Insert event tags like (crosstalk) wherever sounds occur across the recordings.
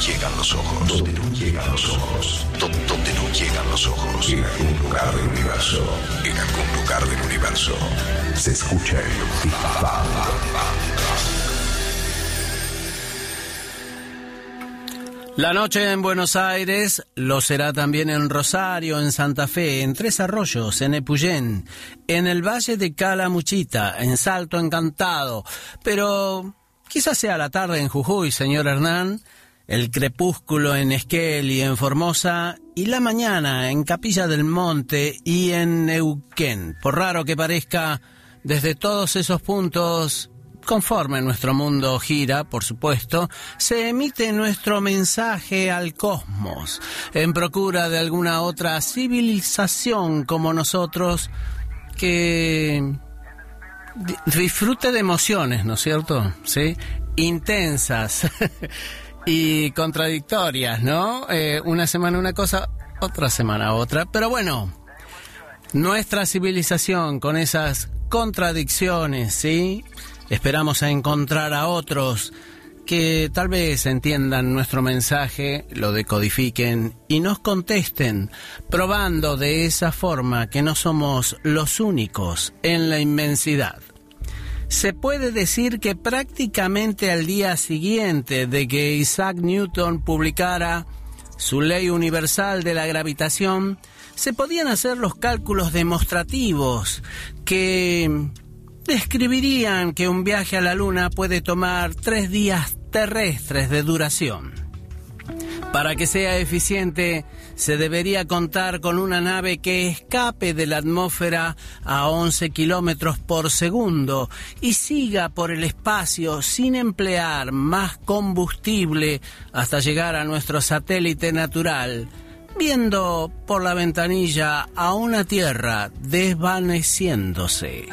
Llegan los ojos. Donde no llegan los ojos. Donde no llegan los ojos. En algún lugar del universo. En algún lugar del universo. Se escucha el Big La noche en Buenos Aires lo será también en Rosario, en Santa Fe, en Tres Arroyos, en Epuyén, en el Valle de Calamuchita, en Salto Encantado. Pero quizás sea la tarde en Jujuy, señor Hernán, el crepúsculo en Esquel y en Formosa, y la mañana en Capilla del Monte y en Neuquén. Por raro que parezca, desde todos esos puntos, conforme nuestro mundo gira, por supuesto, se emite nuestro mensaje al cosmos, en procura de alguna otra civilización como nosotros, que disfrute de emociones, ¿no es cierto? Sí, intensas. (laughs) y contradictorias, ¿no? Eh, una semana una cosa, otra semana otra. Pero bueno, nuestra civilización con esas contradicciones, ¿sí? Esperamos a encontrar a otros que tal vez entiendan nuestro mensaje, lo decodifiquen y nos contesten, probando de esa forma que no somos los únicos en la inmensidad se puede decir que prácticamente al día siguiente de que Isaac Newton publicara su ley universal de la gravitación, se podían hacer los cálculos demostrativos que describirían que un viaje a la Luna puede tomar tres días terrestres de duración. Para que sea eficiente, se debería contar con una nave que escape de la atmósfera a 11 kilómetros por segundo y siga por el espacio sin emplear más combustible hasta llegar a nuestro satélite natural, viendo por la ventanilla a una Tierra desvaneciéndose.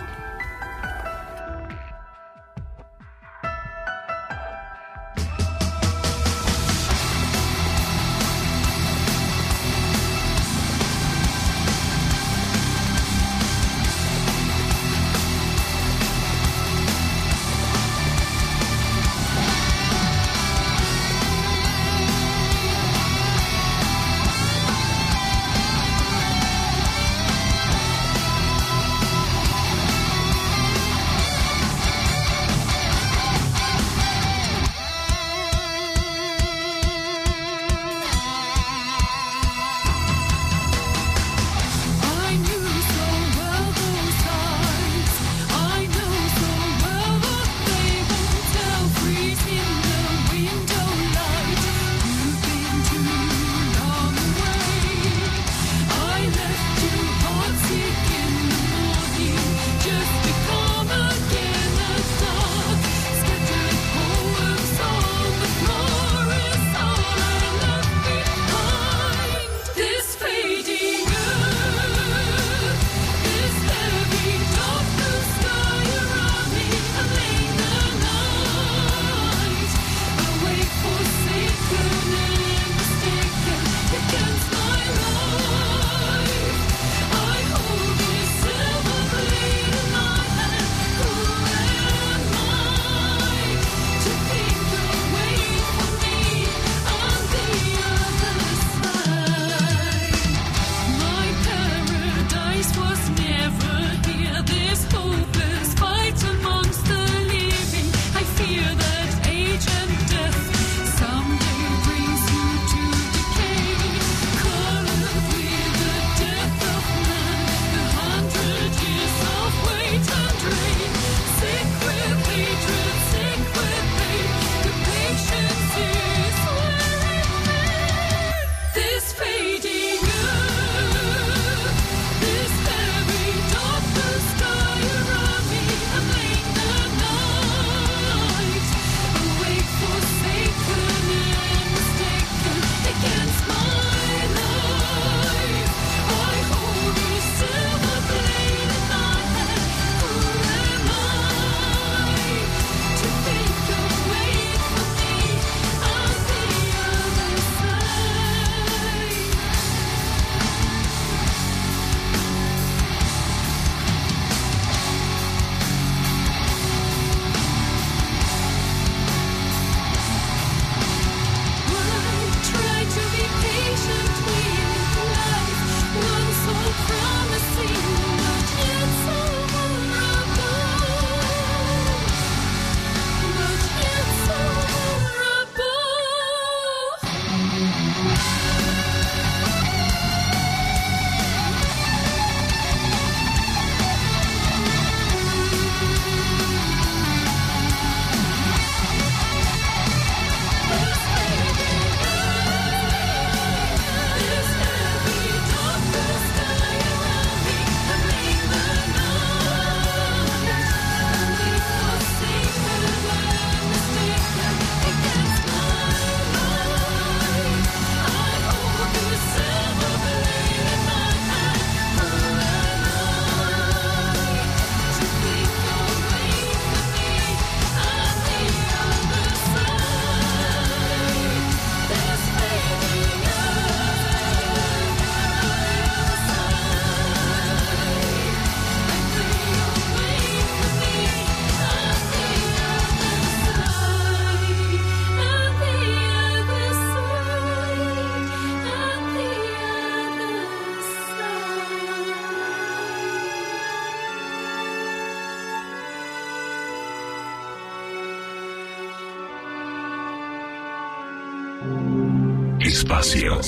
Espacio.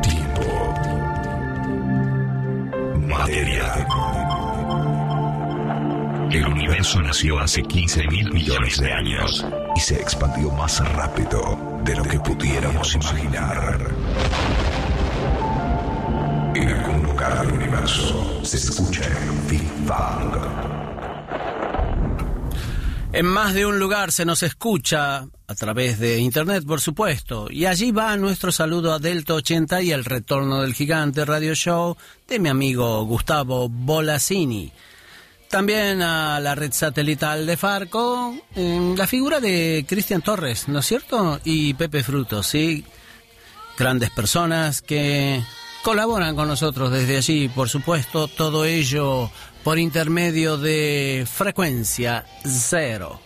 Tiempo. Materia. El universo nació hace 15 mil millones de años y se expandió más rápido de lo que pudiéramos imaginar. En algún lugar del universo se escucha el Big Bang. En más de un lugar se nos escucha a través de internet, por supuesto. Y allí va nuestro saludo a Delta 80 y el retorno del gigante radio show de mi amigo Gustavo Bolasini. También a la red satelital de Farco, la figura de Cristian Torres, ¿no es cierto? Y Pepe Frutos, sí. Grandes personas que colaboran con nosotros desde allí, por supuesto, todo ello por intermedio de frecuencia cero.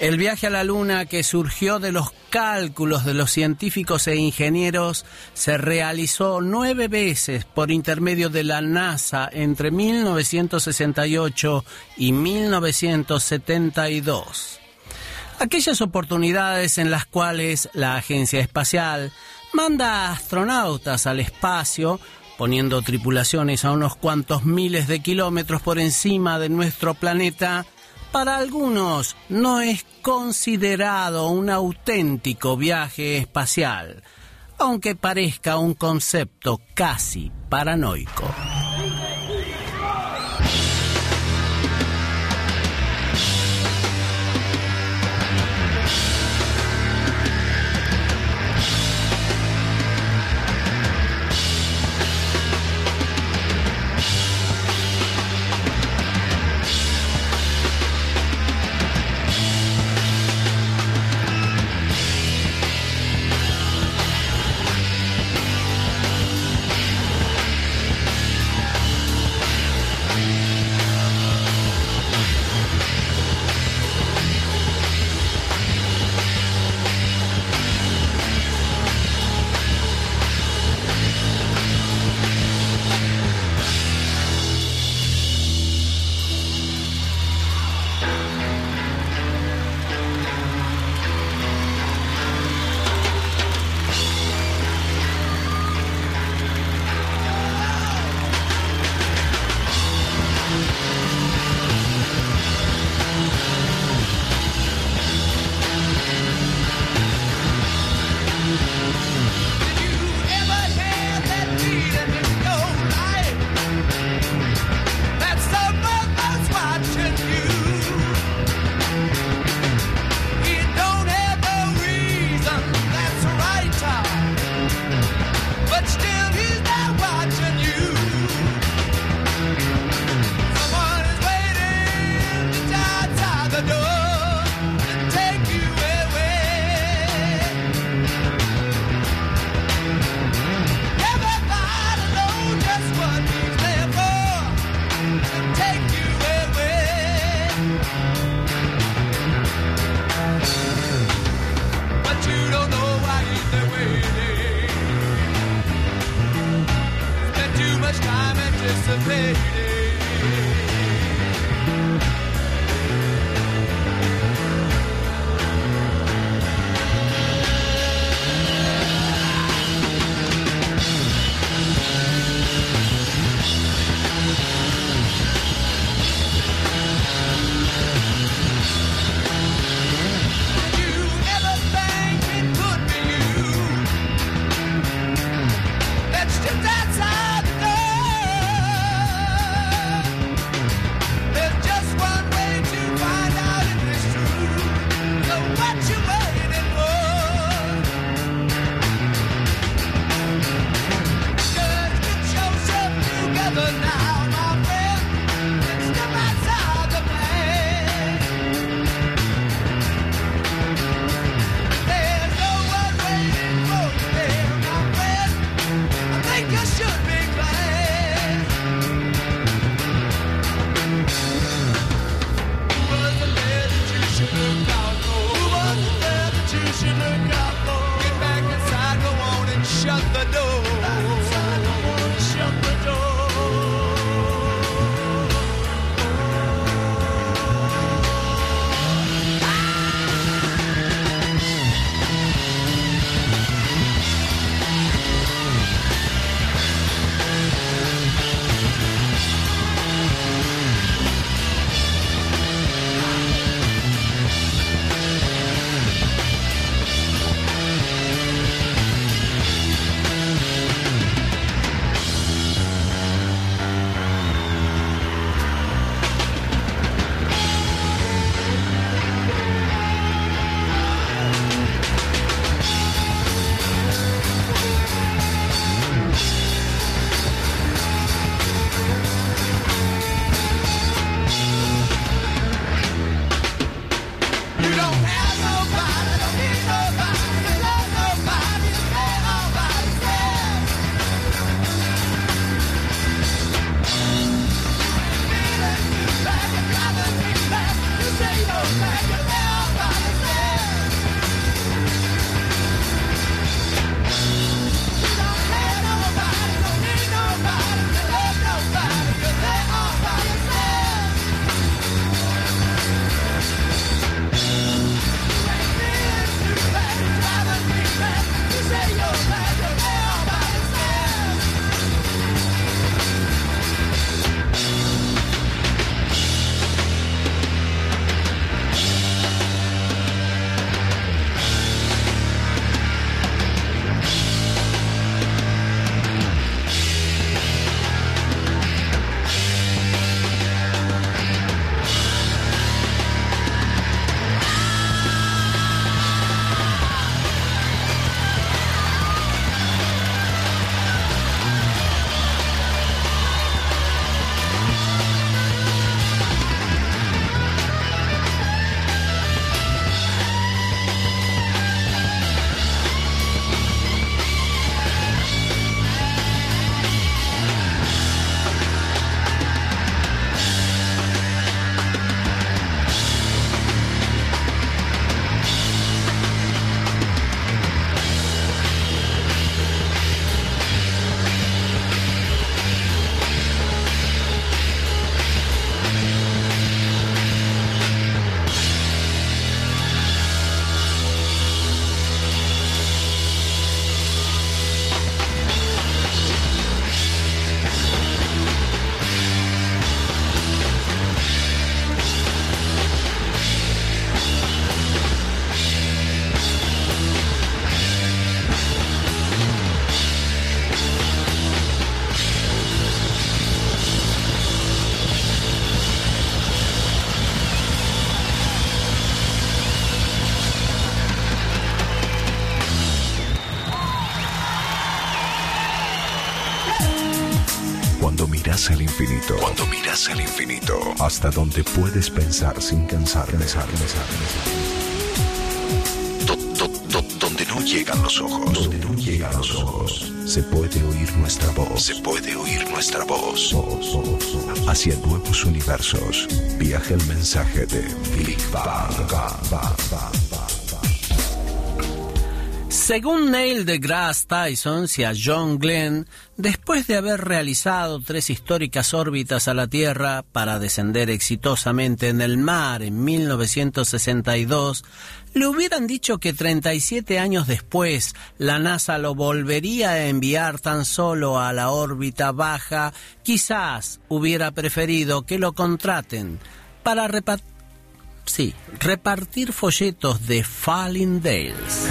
El viaje a la Luna que surgió de los cálculos de los científicos e ingenieros se realizó nueve veces por intermedio de la NASA entre 1968 y 1972. Aquellas oportunidades en las cuales la Agencia Espacial manda astronautas al espacio poniendo tripulaciones a unos cuantos miles de kilómetros por encima de nuestro planeta, para algunos no es considerado un auténtico viaje espacial, aunque parezca un concepto casi paranoico. Al infinito. Hasta donde puedes pensar sin cansar, pensar, pensar, Donde no llegan los ojos. Donde no llegan los ojos. Se puede oír nuestra voz. Se puede oír nuestra voz. Hacia nuevos universos. Viaja el mensaje de Big Bang. Según Neil deGrasse Tyson y a John Glenn, después de haber realizado tres históricas órbitas a la Tierra para descender exitosamente en el mar en 1962, le hubieran dicho que 37 años después la NASA lo volvería a enviar tan solo a la órbita baja, quizás hubiera preferido que lo contraten para repartir folletos de Falling Dales.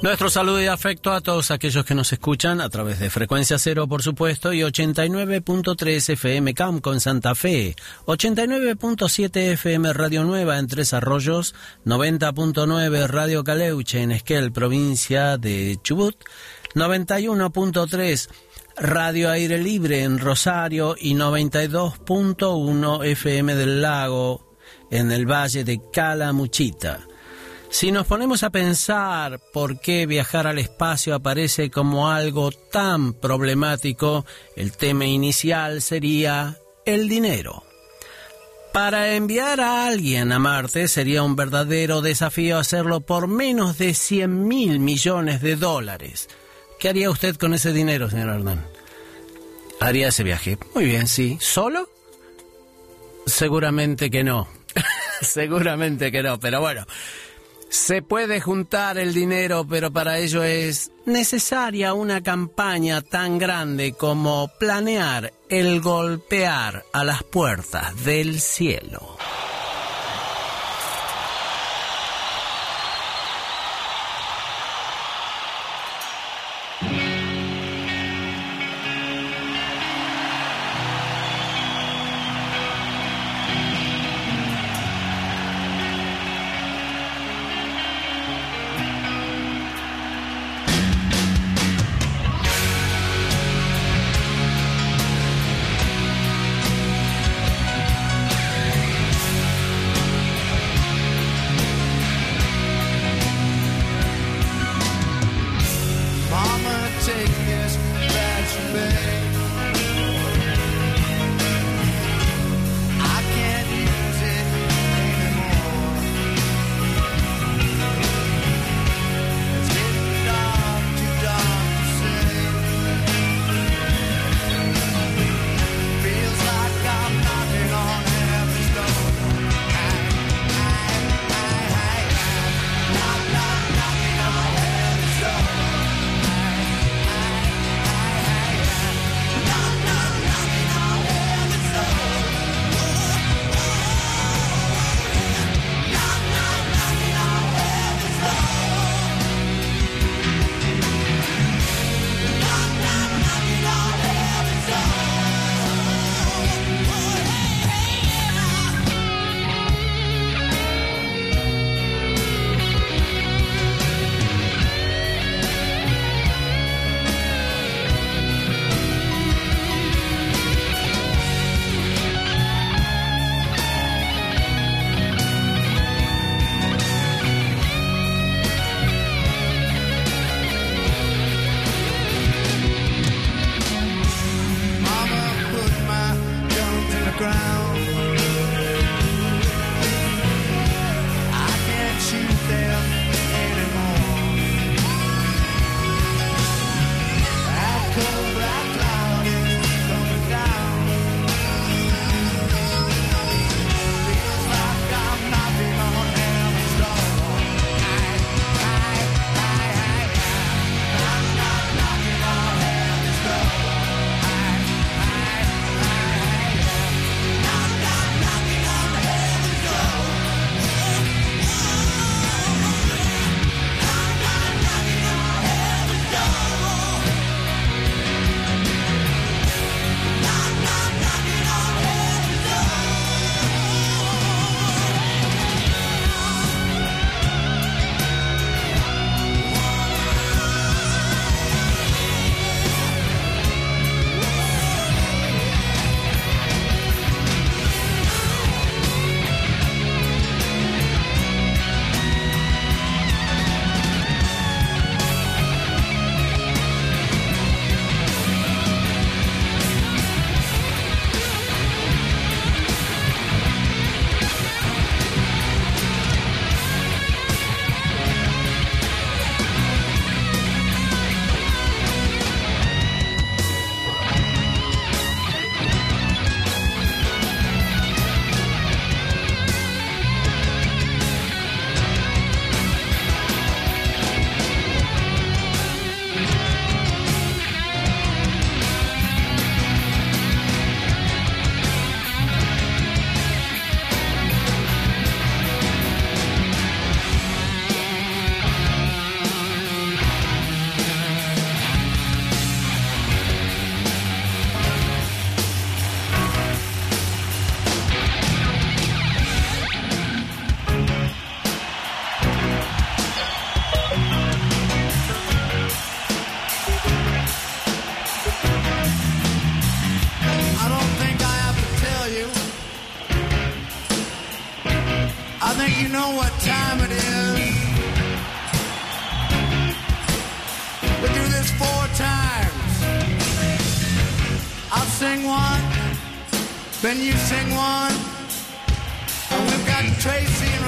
Nuestro saludo y afecto a todos aquellos que nos escuchan a través de Frecuencia Cero, por supuesto, y 89.3 FM Camco en Santa Fe, 89.7 FM Radio Nueva en Tres Arroyos, 90.9 Radio Caleuche en Esquel, provincia de Chubut, 91.3 Radio Aire Libre en Rosario y 92.1 FM del Lago en el Valle de Calamuchita. Si nos ponemos a pensar por qué viajar al espacio aparece como algo tan problemático, el tema inicial sería el dinero. Para enviar a alguien a Marte sería un verdadero desafío hacerlo por menos de 100 mil millones de dólares. ¿Qué haría usted con ese dinero, señor Hernán? ¿Haría ese viaje? Muy bien, sí. ¿Solo? Seguramente que no. (laughs) Seguramente que no, pero bueno. Se puede juntar el dinero, pero para ello es necesaria una campaña tan grande como planear el golpear a las puertas del cielo.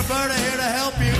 a here to help you.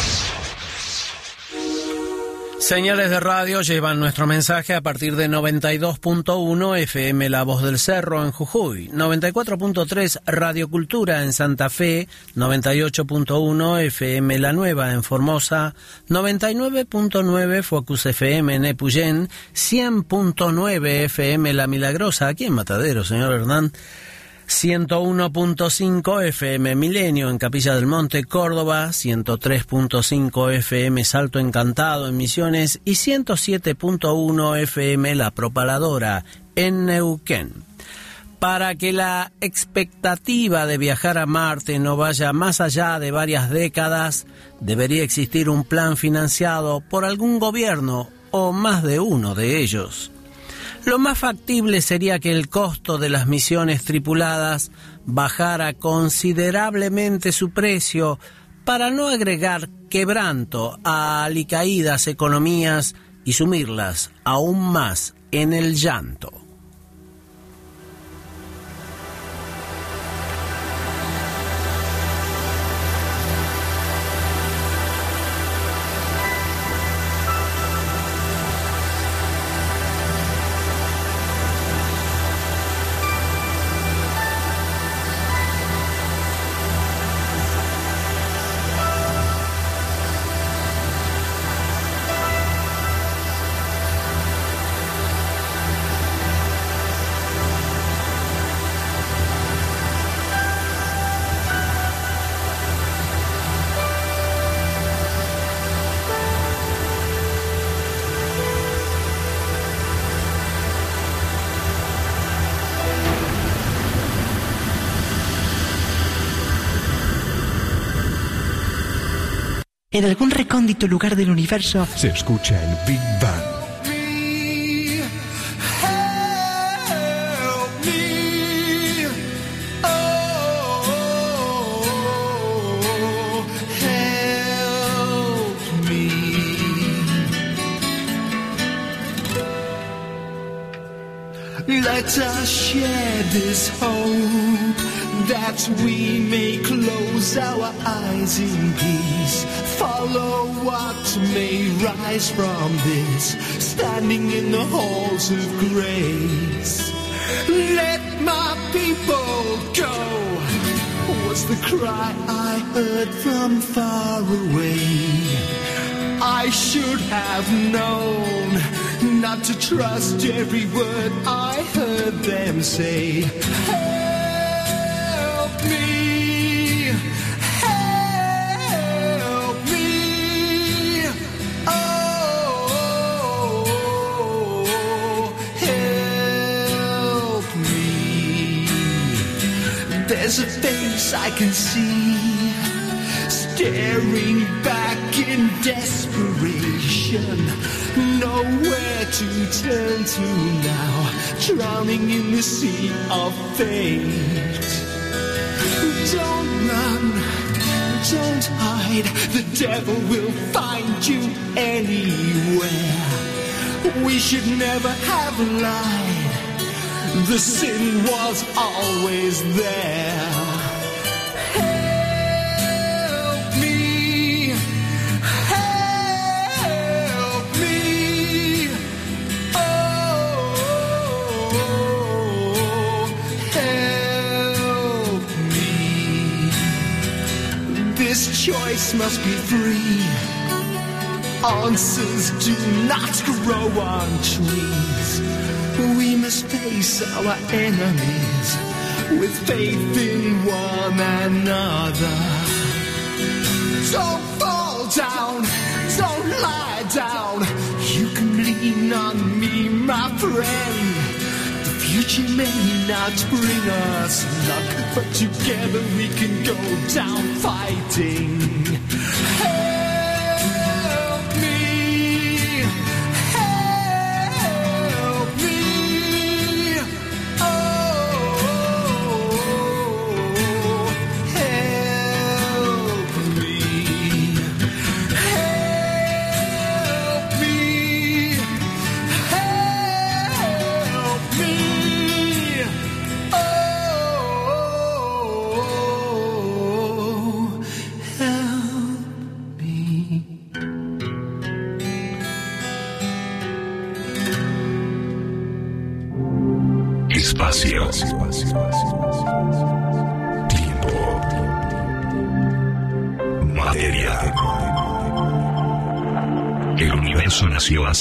Señales de radio llevan nuestro mensaje a partir de 92.1 FM La Voz del Cerro en Jujuy, 94.3 Radio Cultura en Santa Fe, 98.1 FM La Nueva en Formosa, 99.9 Focus FM en Epuyén, 100.9 FM La Milagrosa aquí en Matadero, señor Hernán. 101.5 FM Milenio en Capilla del Monte, Córdoba, 103.5 FM Salto Encantado en Misiones y 107.1 FM La Propaladora en Neuquén. Para que la expectativa de viajar a Marte no vaya más allá de varias décadas, debería existir un plan financiado por algún gobierno o más de uno de ellos. Lo más factible sería que el costo de las misiones tripuladas bajara considerablemente su precio para no agregar quebranto a alicaídas economías y sumirlas aún más en el llanto. En algún recóndito lugar del universo se escucha el Big Bang. me, help me, oh, help me. Let us share this hope that we may close our eyes in peace. Follow what may rise from this, standing in the halls of grace. Let my people go was the cry I heard from far away. I should have known not to trust every word I heard them say. Help There's a face I can see staring back in desperation. Nowhere to turn to now, drowning in the sea of fate. Don't run, don't hide, the devil will find you anywhere. We should never have lied, the sin was always there. Help me, help me, oh, help me. This choice must be free. Answers do not grow on trees. Must face our enemies with faith in one another. Don't fall down, don't lie down. You can lean on me, my friend. The future may not bring us luck, but together we can go down fighting. Help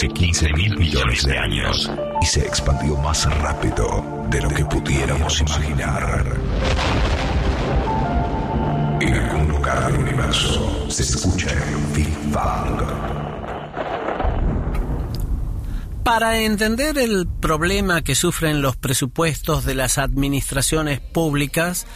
hace 15 mil millones de años y se expandió más rápido de lo que pudiéramos imaginar. En algún lugar del universo se escucha el Big Bang. Para entender el problema que sufren los presupuestos de las administraciones públicas,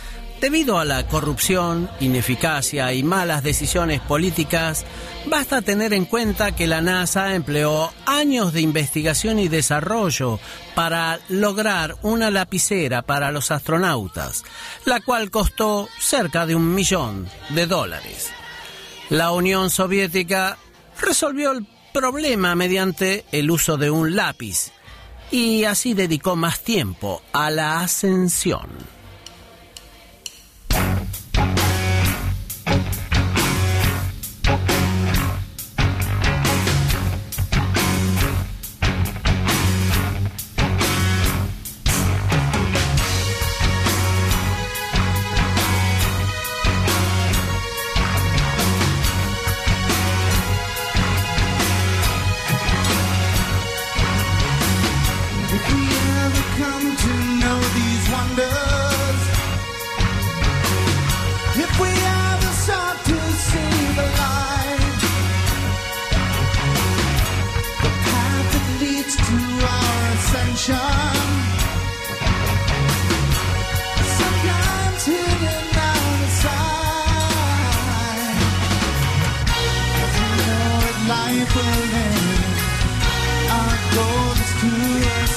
debido a la corrupción, ineficacia y malas decisiones políticas, basta tener en cuenta que la NASA empleó años de investigación y desarrollo para lograr una lapicera para los astronautas, la cual costó cerca de un millón de dólares. La Unión Soviética resolvió el problema mediante el uso de un lápiz y así dedicó más tiempo a la ascensión.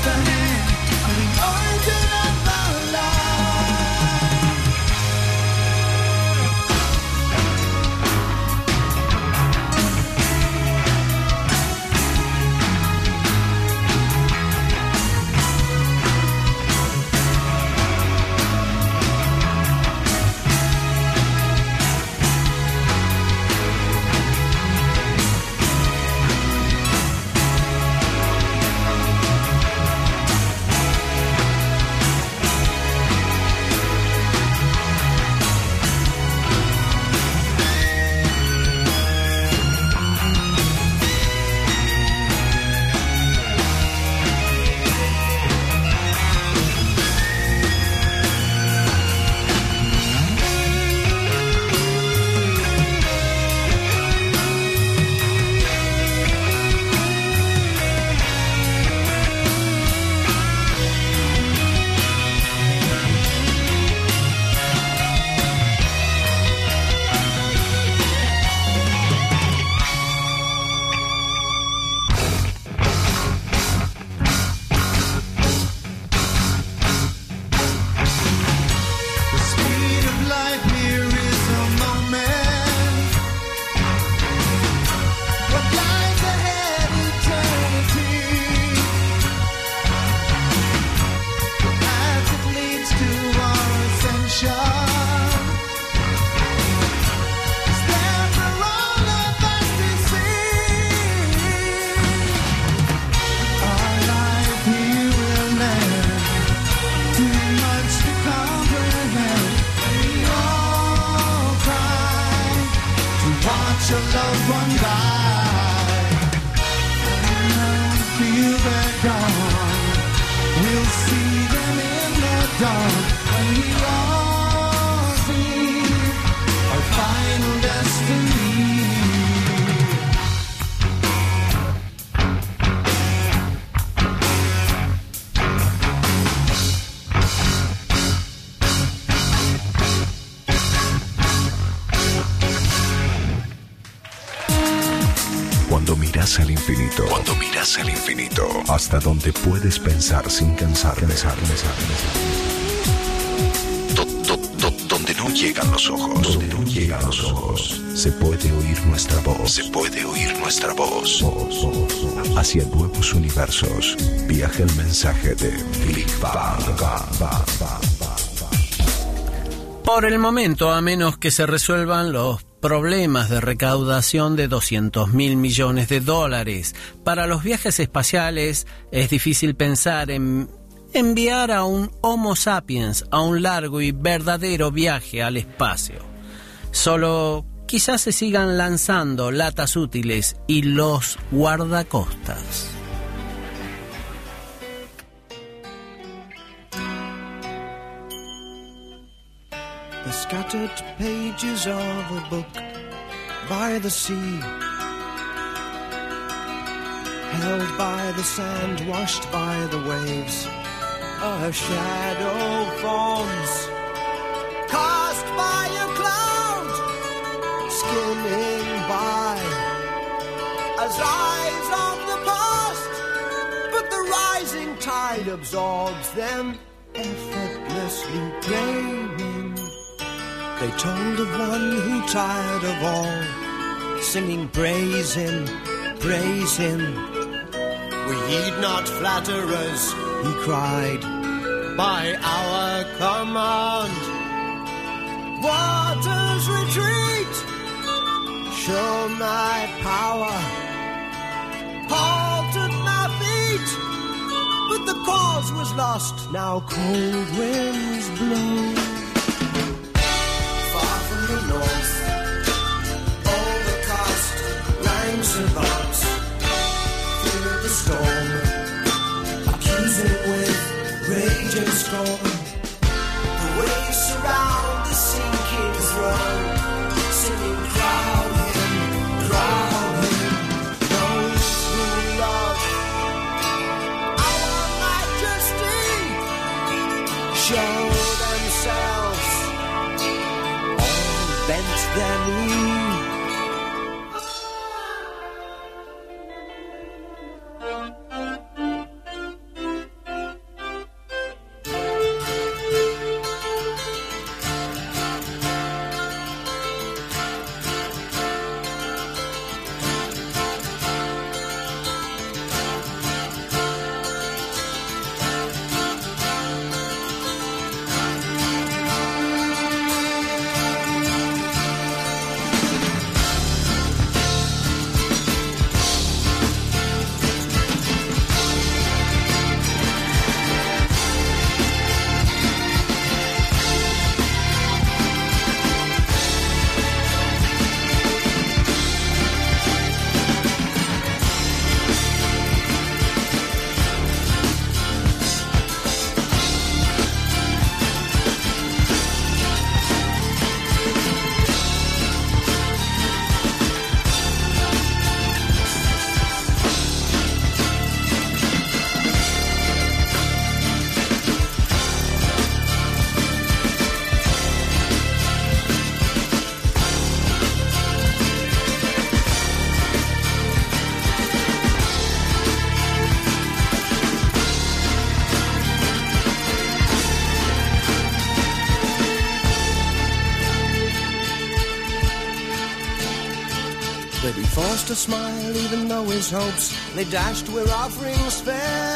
the hand infinito, cuando miras al infinito, hasta donde puedes pensar sin cansar, pensar, pensar, Do- do- do- donde no llegan los ojos, donde no llegan los ojos, se puede oír nuestra voz, se puede oír nuestra voz. Hacia nuevos universos, viaja el mensaje de Big Bang. Por el momento, a menos que se resuelvan los problemas de recaudación de 200 mil millones de dólares para los viajes espaciales, es difícil pensar en enviar a un Homo sapiens a un largo y verdadero viaje al espacio. Solo quizás se sigan lanzando latas útiles y los guardacostas. The scattered pages of a book by the sea, held by the sand, washed by the waves. A shadow forms, cast by a cloud, skimming by, as eyes of the past. But the rising tide absorbs them, effortlessly claiming. They told of one who tired of all, singing praise him, praise him. We heed not flatterers, he cried, by our command. Waters retreat, show my power. Halted my feet, but the cause was lost. Now cold winds blow to smile even though his hopes they dashed where offerings fell.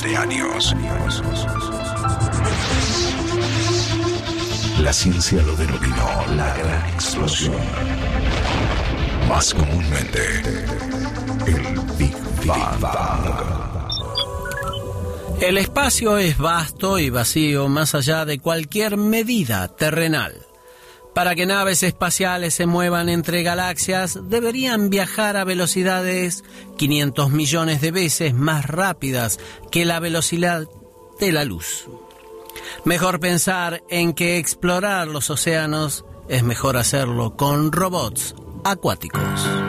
De años. La ciencia lo denominó la gran explosión. Más comúnmente, el Big Bang. El espacio es vasto y vacío más allá de cualquier medida terrenal. Para que naves espaciales se muevan entre galaxias, deberían viajar a velocidades 500 millones de veces más rápidas que la velocidad de la luz. Mejor pensar en que explorar los océanos es mejor hacerlo con robots acuáticos.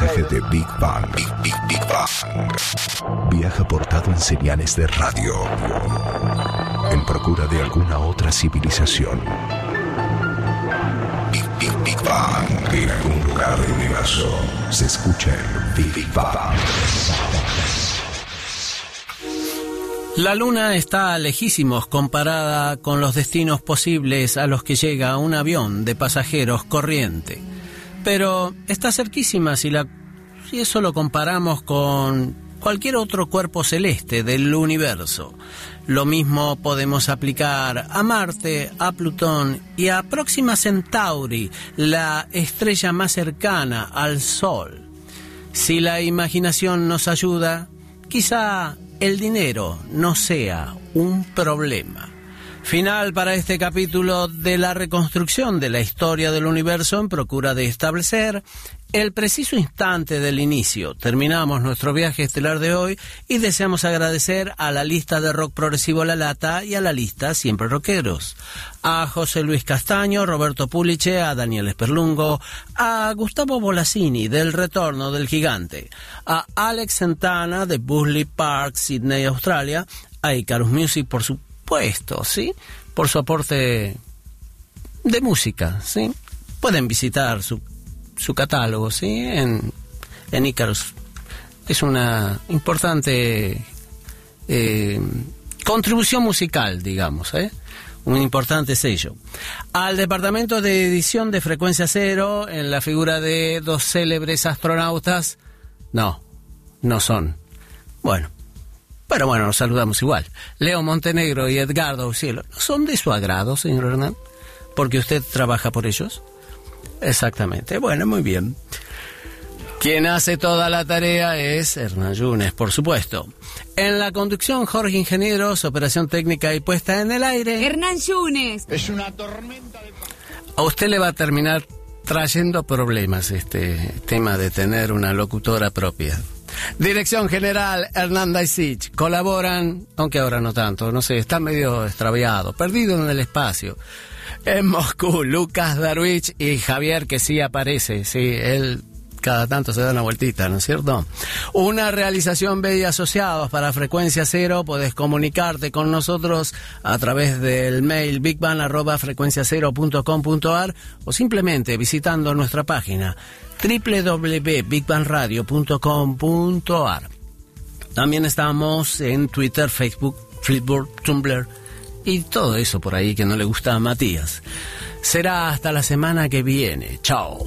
Mensaje de Big Bang. Big, Big, Big Bang. Viaja portado en señales de radio. En procura de alguna otra civilización. Big, Big, Big Bang. En algún lugar del universo se escucha el Big, Big Bang. La Luna está lejísimos comparada con los destinos posibles a los que llega un avión de pasajeros corriente. Pero está cerquísima si, la, si eso lo comparamos con cualquier otro cuerpo celeste del universo. Lo mismo podemos aplicar a Marte, a Plutón y a Próxima Centauri, la estrella más cercana al Sol. Si la imaginación nos ayuda, quizá el dinero no sea un problema. Final para este capítulo de la reconstrucción de la historia del universo en procura de establecer el preciso instante del inicio. Terminamos nuestro viaje estelar de hoy y deseamos agradecer a la lista de rock progresivo La Lata y a la lista Siempre Rockeros. A José Luis Castaño, Roberto Puliche, a Daniel Esperlungo, a Gustavo Bolasini del Retorno del Gigante, a Alex Santana de Busley Park, Sydney, Australia, a Icarus Music por su puesto, ¿sí? Por su aporte de música, ¿sí? Pueden visitar su, su catálogo, ¿sí? En, en Icarus. Es una importante eh, contribución musical, digamos, ¿eh? un importante sello. Al departamento de edición de Frecuencia Cero, en la figura de dos célebres astronautas, no, no son. Bueno, pero bueno, nos saludamos igual. Leo Montenegro y Edgardo Cielo, ¿no son de su agrado, señor Hernán? Porque usted trabaja por ellos. Exactamente. Bueno, muy bien. Quien hace toda la tarea es Hernán Yunes, por supuesto. En la conducción, Jorge Ingenieros, operación técnica y puesta en el aire. Hernán Yunes. A usted le va a terminar trayendo problemas este tema de tener una locutora propia. Dirección General Hernanda Isich. Colaboran, aunque ahora no tanto, no sé, está medio extraviado, perdido en el espacio. En Moscú, Lucas Darwich y Javier, que sí aparece, sí, él cada tanto se da una vueltita, ¿no es cierto? Una realización B asociados para Frecuencia Cero, puedes comunicarte con nosotros a través del mail bigban.frecuenciacero.com.ar o simplemente visitando nuestra página www.bigbanradio.com.ar. También estamos en Twitter, Facebook, Flipboard, Tumblr y todo eso por ahí que no le gusta a Matías. Será hasta la semana que viene. Chao.